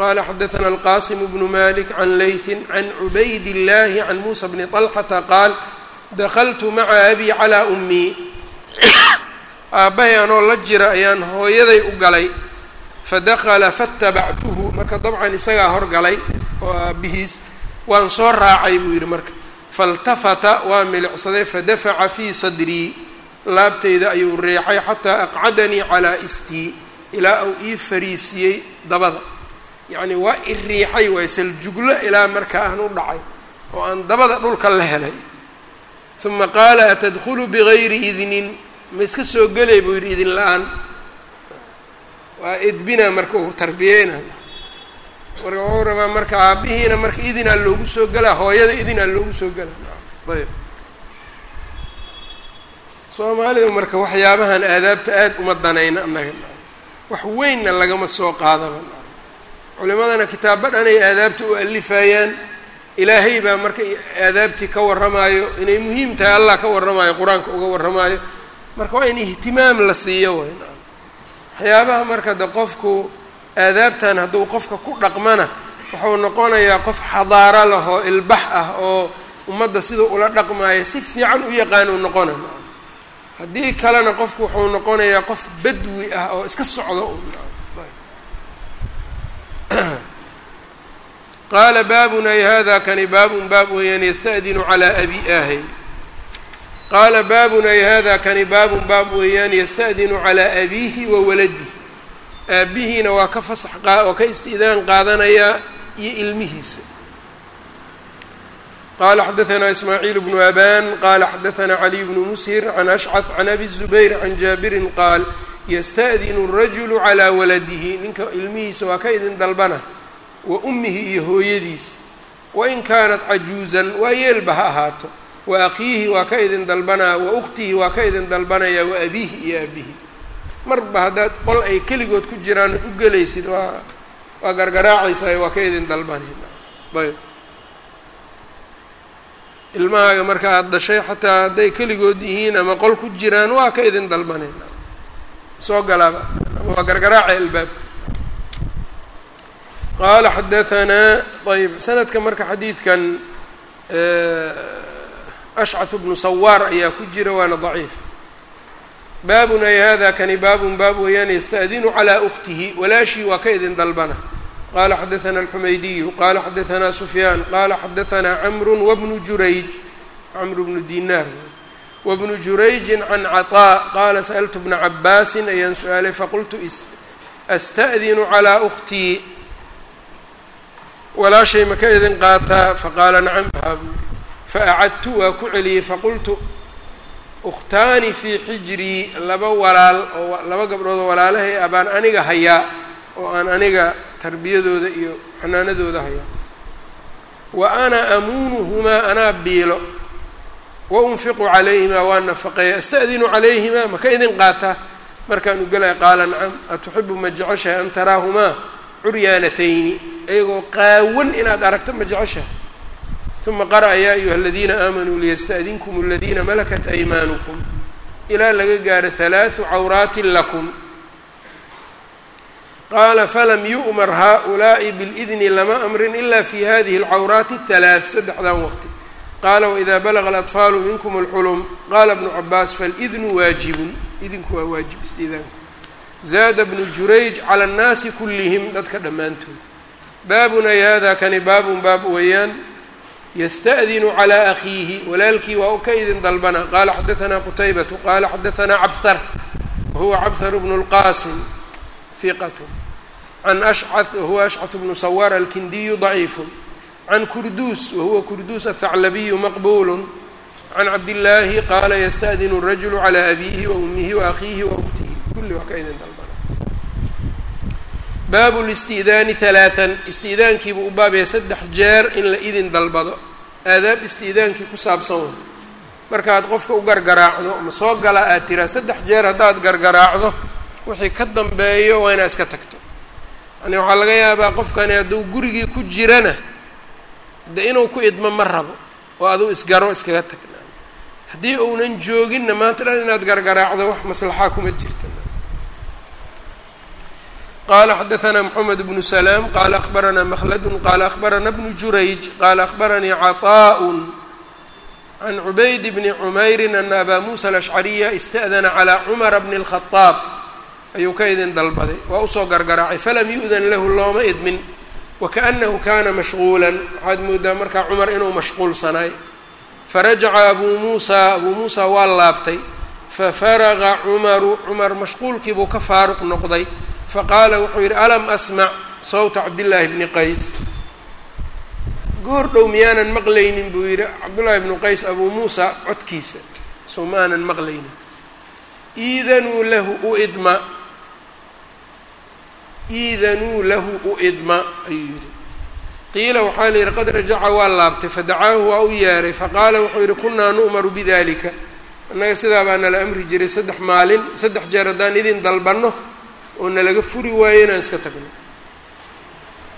qala xadaana alqasim bnu malik can laytin can cubayd illahi can muusa bni طalxata qaal dakltu maca abi calaa ummii aabbahay anoo la jira ayaan hooyaday u galay fadakala fatabactuhu marka dabcan isagaa horgalay oo aabihiis waan soo raacay buu yidhi marka faltafata waa milicsaday fadafaca fii sadrii laabtayda ayuu reexay xataa aqcadanii calaa istii ilaa uu ii fariisiyey dabada yacni waa i riixay saljuglo ilaa markaa aan u dhacay oo aan dabada dhulka la helay. Uma qaala atadkhulu bigayri idnin? Ma iska soo gelay buu yidhi idin la'aan. Waa edbina marka uu tarbiyeyna. Marka wuxuu rabaa marka aabihiina marka idinaa loogu soo gelaa hooyada idinaa loogu soo gelaa ayb. Soomaalidu marka waxyaabahan aadaabta aada uma danayna annaga. Wax weynna lagama soo qaadaba culimadana kitaabo dhan ay aadaabta u alifayaan. Ilaahay baa marka aadaabtii ka warramaayo inay muhiim tahay allah ka warramaayo qur'aanka uga warramaayo marka waa in ihtimaam la siiyo way. Waxyaabaha marka de qofku aadaabtan hadduu qofka ku dhaqmana wuxuu noqonayaa qof xadaaro lah oo ilbax ah oo ummadda siduu ula dhaqmaayo si fiican u yaqaan uu noqona haddii kalena qofku wuxuu noqonayaa qof badwi ah oo iska socdo qaala baabun ay hada kani baabun? Baab weeyaan yasta'dinu calaa abi ahay qaala baabun ay hada kani baabun? Baab weeyaan yasta'dinu calaa abiihi wa waladihi. Aabihiina waa ka fasax oo ka isti'daan qaadanayaa iyo ilmihiisa. Qala xadaanaa ismaaciil bnu aban qala xadaanaa caliy bnu mushir can ashcad can abi zubayr can jaabirin qaal yasta'dinu rajulu calaa waladihi ninka ilmihiisa waa ka idin dalbana wa ummihi iyo hooyadiis wain kaanat cajuuzan waa yeelba ha ahaato. Wa akhiihi waa ka idin dalbanaa wa ukhtihi waa ka idin dalbanaya wa abiihi iyo abihi marba haddaad qol ay keligood ku jiraan u gelaysid waa waa gargaraacaysaa waa ka idin dalbanayna. Ayb. Ilmahaaga marka aada dhashay xataa hadday keligood yihiin ama qol ku jiraan waa ka idin dalbanayna soo galaaba waa gargaraaca albaabka. Qaala xadaanaa ayb sanadka marka xadiidkan ashcath bnu sawaar ayaa ku jira waana daciif. Baabun ay hada kani baabun baab weeyaan yasta'dinu calaa ukhtihi walaashii waa ka idin dalbana. Qala xadaana alxumaydiyu qala xadaanaa sufyaan qala xadaanaa camru wabnu jurayj camru bnu dinaar wabnu jurayjin can caطaa qaala sa'altu bna cabaasin ayaan su'aalay faqultu asta'dinu calaa ukhtii walaashay ma ka idin qaataa faqaala nacam haabu faacadtu waa ku celiyey faqultu ukhtaani fii xijrii laba walaal oo laba gabdhood oo walaalahay ah baan aniga hayaa oo aan aniga tarbiyadooda iyo xanaanadooda hayaa wa ana amuunuhumaa anaa biilo waunfiqu calayhimaa waa nafaqeeya asta'dinu calayhimaa maka idin qaataa markaan ugelaya qaala nacam atuxibu ma jeceshahay an taraahumaa curyaanatayni iyagoo qaawan inaad aragto ma jeceshahay uma qara'a yaa ayuha aladiina aamanuu liyasta'dinkum aladiina malakat aymaanukum ilaa laga gaaro halaadu cawraatin lakum qaala falam yu'mar haaulaa'i bilidni lama amrin ila fi hadihi alcawraati halaad saddexdan waqti qaala waidaa balaga aladfaalu minkum alxulum qaala bnu cabaas faاlidnu waajibun. Idinku waa waajib istidaanku zaada bnu jurayj cala annaasi kullihim. Dadka dhammaantood. Baabunay hada kani baabun baab weeyaan. Yasta'dinu calaa akhiihi. Walaalkii waa u ka idin dalbana. Qaala xadaanaa qutaybatu qaala xadaanaa cabthar. Wahuwa cabthar bnu lqaasim hiqatu can ashca wahuwa ashcaث bnu sawaar alkindiyu daciifu can kurduus wahuwa kurduus athaclabiyu maqbuulu can cabdillaahi qaala yastaadinu rajulu calaa abiihi wa ummihi wa akhiihi wa ukhtihi kulli waa ka idin dalbana baabu listi'daani halaatan isti'daankiibuu u baabaya saddex jeer in la idin dalbado aadaab isti'daankii ku saabsan wa markaad qofka u gargaraacdo ama soo gala aad tiraa saddex jeer haddaad gargaraacdo wixii ka dambeeyo waa inaad iska tagto yani waxaa laga yaabaa qofkani hadduu gurigii ku jirana de inuu ku idmo ma rabo oo aduu isgaro iskaga tagnaa haddii uunan jooginna maanta dhan inaad gargaraacdo wax maslaxaa kuma jirta qala xadaثna mحamed bnu slاam qala akhbarana mklad qala akhbarana bnu jurayj qala akhbaranii caطاء can cubayd bni cmayri ana aba musa alashcariya ista'dana calى cumara bni الkhaطaab ayuu ka idin dalbaday waa usoo gargaraacay falam yu'dan lahu looma idmin wakaأnahu kana mashغuula waxaad moodaa markaa cumar inuu mashquulsanaay farajaca abu musa abuu muusa waa laabtay fafaraga cumaru cumar mashquulkiibuu ka faaruq noqday faqaala wuxuu yidhi alam asmac sawta cabdillaahi bni qays goor dhow miyaanan maqlaynin buu yidhi cabdullaahi bnu qays abuu muusa codkiisa soo ma aanan maqlaynin iidanuu lahu u idma iidanuu lahu u idma ayuu yidhi. Qiila waxaa la yidhi qad rajaca waa laabtay fadacaahu waa u yeeray faqaala wuxuu yidhi kunaa nu'maru bidalika annaga sidaa baa nala amri jiray saddex maalin saddex jeer haddaan idin dalbanno oo nalaga furi waayo inaan iska tagno.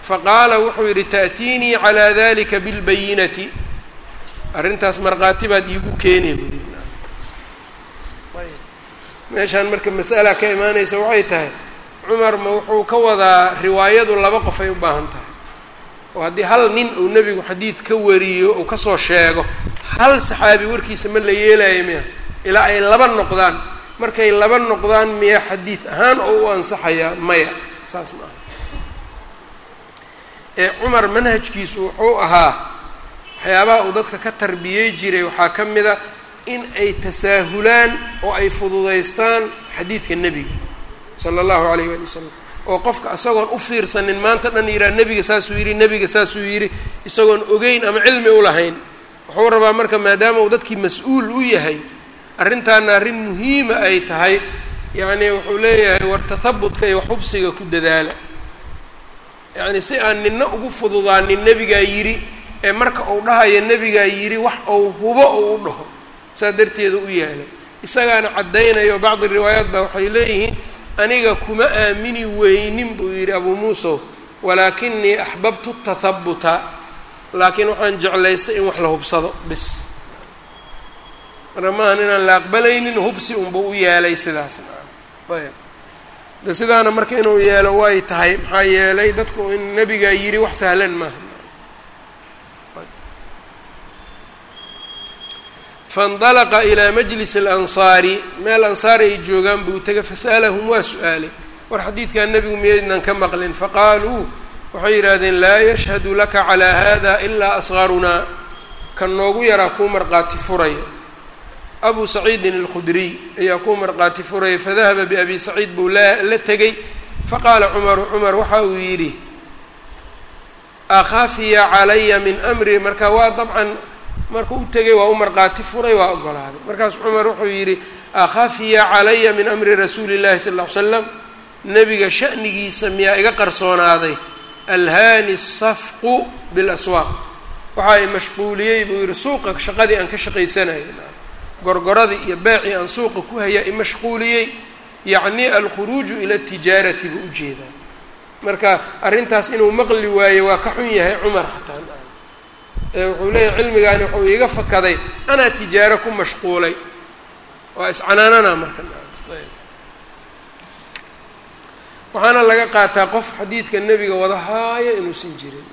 Faqaala wuxuu yidhi ta'tiinii calaa dalika bilbayinati. Arrintaas markhaati baad iigu keenay buu yidhi. Meeshaan marka mas'ala ka imaanaysa waxay tahay cumar ma wuxuu ka wadaa riwaayadu laba qof ay u baahan tahay. Oo haddii hal nin uu nebigu xadiid ka wariyo uu ka soo sheego hal saxaabi warkiisa ma la yeelayo miya? Ilaa ay laba noqdaan. Markay laba noqdaan miya xadiid ahaan oo u ansaxayaa maya. Saas ma aha. Ee cumar manhajkiisu wuxuu ahaa waxyaabaha uu dadka ka tarbiyey jiray waxaa ka mid a in ay tasaahulaan oo ay fududaystaan xadiidka nebiga sala allahu calayh waali wasalam oo qofka isagoon u fiirsanin maanta dhan yidhaha nebiga saasuu yidhi nebiga saasuu yidhi isagoon ogeyn ama cilmi u lahayn wuxuu rabaa marka maadaama uu dadkii mas'uul u yahay arrintaana arrin muhiima ay tahay. Yacni wuxuu leeyahay war tahabutka iyo waxhubsiga ku dadaala. Yacni si aan nina ugu fududaanin nebigaa yidhi ee marka uu dhahayo nebigaa yidhi wax uu hubo uu u dhaho saa darteeda u yaalay isagaana caddaynayo bacdi riwaayaat baa waxay leeyihiin aniga kuma aamini weynin buu yidhi abuu muusow walaakinii axbabtu tahabuta laakiin waxaan jeclaystay in wax la hubsado bis. Marka maahan inaan la aqbalaynin hubsi unbuu u yeelay sidaasna ayb. De sidaana marka inuu yeelo way tahay maxaa yeelay dadku in nebigaa yidhi wax sahlan maaha faاndalaqa ilaa majlis اlansaari meel ansaari ay joogaan buu tegay fasa'alahum waa su'aalay war xadiidkan nebigu miyaydnan ka maqlin faqaaluu waxay yidhaahdeen laa yashhadu laka calaa hada ilaa asgarunaa kan noogu yaraa kuu marqaati furaya abu saciidin alkhudriy ayaa kuu marqaati furaya fadahaba biabi saciid buu la tegey faqaala cumaru cumar waxa uu yidhi akhafiya calaya min amri marka waa dabcan markuu u tegay waa u marqaati furay waa ogolaaday markaas cumar wuxuu yidhi akhafiya calaya min amri rasuuli llahi sal ll ly slam nebiga sha'nigiisa miyaa iga qarsoonaaday? Alhaani safqu bilaswaaq. Waxa ay mashquuliyey buu yihi suuqa shaqadii aan ka shaqaysanayay gorgoradii iyo beecii aan suuqa ku hayaa i mashquuliyey. Yacni alkhuruuju ila tijaarati buu u jeedaa marka arrintaas inuu maqli waaye waa ka xun yahay cumar xataa ee wuxuu leeyahay cilmigaani wuxuu iiga fakaday anaa tijaaro ku mashquulay. Waa iscanaanana marka. Waxaana laga qaataa qof xadiidka nebiga wada haaya inuusan jirin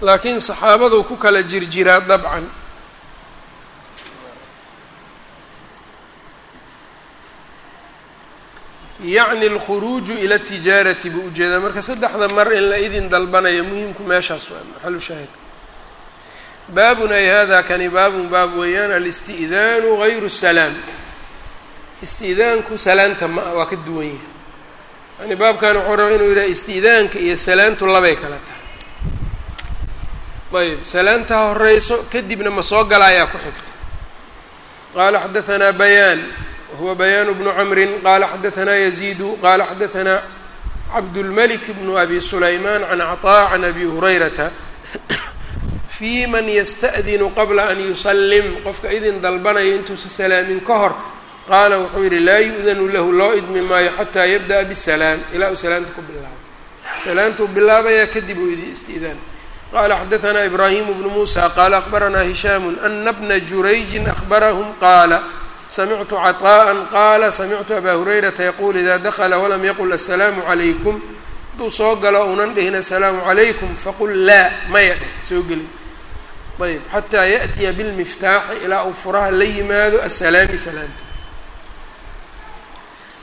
laakiin saxaabadu ku kala jirjiraa dabcan yacni alkhuruuju ila tijaarati buu u jeedaa marka saddexda mar in la idin dalbanayo muhimku meeshaas waa maxalu shaahidka baabun ay hada kani baabun baab weeyaan alisti'daanu gayru salaam. Isti'daanku salaanta ma waa ka duwan yahay. Yani baabkan wuxuu raba inuu yidhaha isti'daanka iyo salaantu labay kala tahay. Ayb salaanta horeyso kadibna ma soo gala ayaa ku xigta. Qaala xadahanaa bayaan wahuwa bayaan bnu camrin qaala xadahanaa yaziidu qaala xadahanaa cabdulmalik bnu abi sulaymaan can caطaa can abi hurayrata fi man yasta'dinu qabla an yusallim qofka idin dalbanaya intuusa salaamin ka hor qaala wuxuu yidhi laa yu'danu lahu loo idmi maayo xataa yabda'a bisalaam ilaa uu salaamta ku bilaabo salaamtuu bilaabayaa kadib uu idi isti'daan qala xadaثna ibrahim bnu musa qala akbarana hisham ana bna jurayji akbarahum qaala samictu caطaءa qaala samictu aba hurayrata yaqul ida dakla walam yaqul aلsalaamu عalaykum hadduu soo galo unan dhihin aلsalaamu عalaykum faqul laa maya dheh soo gelin ayb xataa yaأtiya bilmiftaaxi ilaa uu furaha la yimaado asalaami salaamta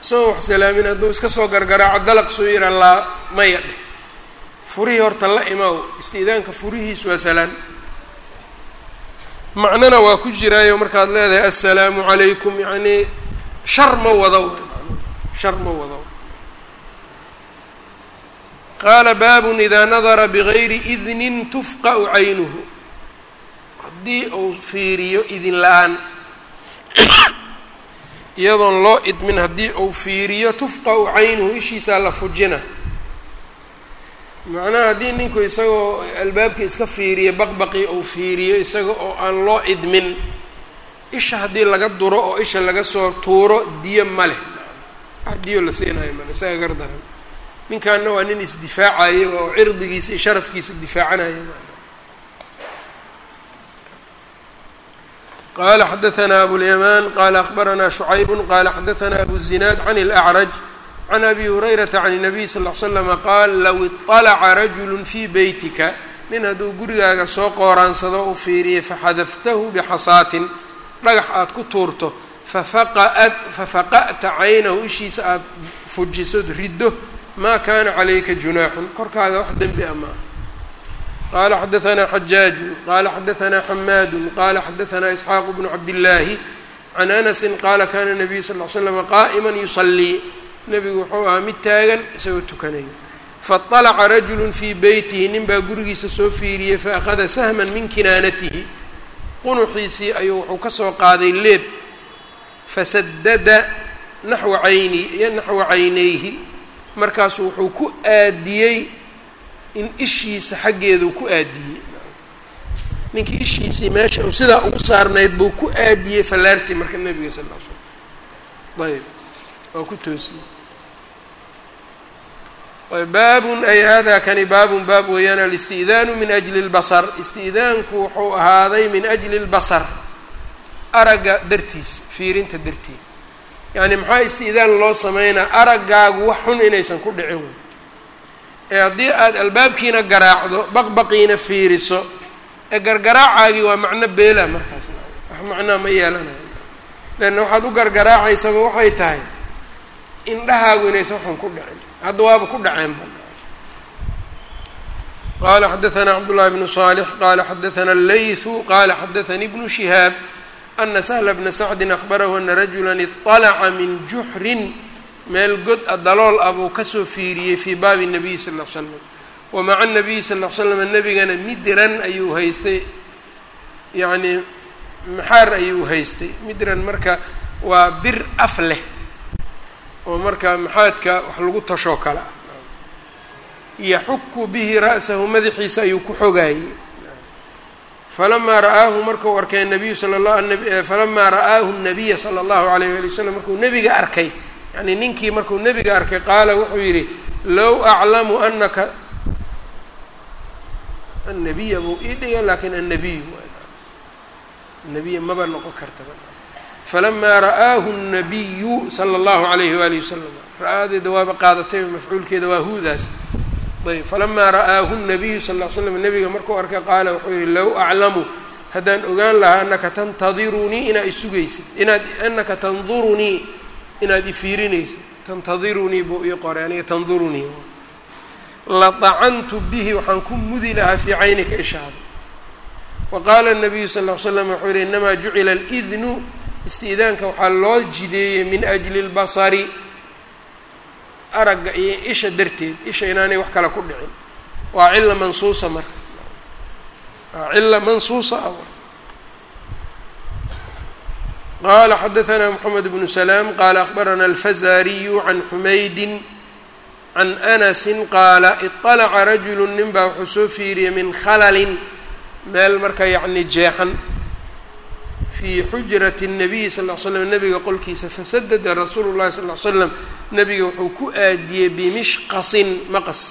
isagoo wax salaamin hadduu iska soo gargaraaco dalaq soo yira laa maya dheh furihii horta la imaw isti'daanka furihiis waa salaan macnana waa ku jiraayo markaad leedahay assalaamu calaykum yacnii shar ma wado. Shar ma wado. Qaala baabun idaa nadara bigayri idnin tufqa'u caynuhu. Haddii uu fiiriyo idin la'aan iyadoon loo idmin haddii uu fiiriyo tufqa'u caynuhu ishiisaa la fujina macnaha haddii ninku isagoo albaabka iska fiiriyo baqbaqii uu fiiriyo isaga oo aan loo idmin isha haddii laga duro oo isha laga soo tuuro diyo ma leh wax diyo la siinayo male isaga gar daran ninkaana waa nin isdifaacayo oo cirdigiisa iyo sharafkiisa difaacanaya qala xadaثna abulyamaan qala akbaranaa shucayb qala xadaثna abu zinaad can اlأcraj can abi hurayrata can الnabiy sal ll slama qaal low iطalaca rajulu fii beytika nin hadduu gurigaaga soo qooraansado u fiiriyay faxadaftahu bixasaatin dhagax aad ku tuurto fafaqaat fafaqa'ta caynahu ishiisa aada fujisod riddo maa kaana calayka junaaxun korkaaga wax dembi a maaha qala xadaثna xajaaju qala xadaثna xamaadu qala xadaثna isxaaq bnu cabdillaahi can anasi qaala kana nabiyu sal l slama qaa'ima yusalii nebigu wuxuu ahaa mid taagan isagoo tukanayo faطalaca rajulu fii beytihi nin baa gurigiisa soo fiiriyey faأkhada sahma min kinaanatihi. Qunuxiisii ayuu wuxuu ka soo qaaday leeb. Fasadada naxwa cayni naxwa caynayhi. Markaasu wuxuu ku aadiyey in ishiisa xaggeeduu ku aadiyey. Ninkii ishiisii meesha uu sidaa ugu saarnayd buu ku aadiyey fallaartii marka nebiga sal l waa ku toosiyey baabun ay hada kani baabun baab weeyaan alisti'daanu min ajli اlbasar isti'daanku wuxuu ahaaday min ajli اlbasar aragga dartiis fiirinta darteed yacni maxaa isti'daan loo sameynaa araggaagu wax xun inaysan ku dhicin. Ee haddii aada albaabkiina garaacdo baqbaqiina fiiriso ee gargaraacaagii waa macno beela markaas. Wax macnaa ma yeelanayo. Leanna waxaad u gargaraacaysaba waxay tahay? Indhahaagu inaysan waxun ku dhicin hadda waaba ku dhaceenba qala xadaثna cabdالlahi bnu صالح qala xadaثna الlayثu qala xadaثnii bnu شhihaab ana sهla bna sacdi akbarahu ana rajula iطalca min juxrin meel god a dalool ah buu kasoo fiiriyey fii baabi الnabiy sal اه l slam wamaca الnabiy sal اه l slam nebigana midran ayuu haystay yani maxaar ayuu haystay midran marka waa bir af leh oo markaa maxaadka wax lagu tashoo kale ah yaxuku bihi ra'sahu madaxiisa ayuu ku xogaayey. Falamaa ra'aahu markuu arkay nabiyu sala la falamaa ra'aahu nabiya sala allahu alayh wali wasalam markuu nebiga arkay yani ninkii markuu nebiga arkay qaala wuxuu yidhi low aclamu anaka annabiya buu ii dhiga laakiin annabiyu nabiya maba noqon kartaba falamaa ra'aahu الnabiyu sala اllahu alayhi waalihi wasalam ra-aadeeda waaba qaadatay mafcuulkeeda waa huudaas ayb falamaa ra'aahu الnabiyu sal ll l slam nabiga markuu arkay qaala wuxuu yihi low aclamu haddaan ogaan lahaa anaka tantadirunii inaad isugaysid inaad anaka tandurunii inaad ifiirinaysid tantadirunii buu ii qoray aniga tandurunii ladacantu bihi waxaan ku mudi lahaa fii caynika ishaada wa qaala الnabiyu sal ll l slam wuxuu yihi inamaa jucila اlidnu isti'daanka waxaa loo jideeyey min ajli اlbasari aragga iyo isha darteed isha inaanay wax kale ku dhicin waa cila mansuusa marka waa cila mansuusa a qala xadaثna mxamed bnu slaam qala akbarana alfazariyu can xumaydi can anasi qaala iطalaca rajulu nin baa wuxuu soo fiiriyey min khalalin meel marka yacni jeexan fii xujrati الnabiyi sal ll slam nabiga qolkiisa fasadada rasuulu llahi sal l slam nabiga wuxuu ku aadiyey bimishqasin maqas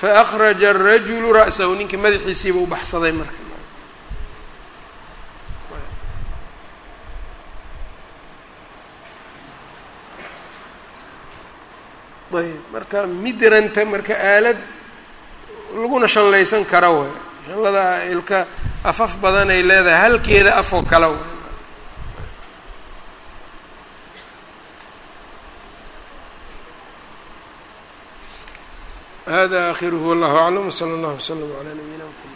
faأkraja الrajulu ra'sahu ninkii madaxiisiiba u baxsaday marka ayb marka midranta marka aalad laguna shanlaysan kara way shanlada ilka afaf badan ay leedahay halkeeda afoo way hada akhiruhu wallahu aclam wsala allahu wslam calaa nabiyina mxamed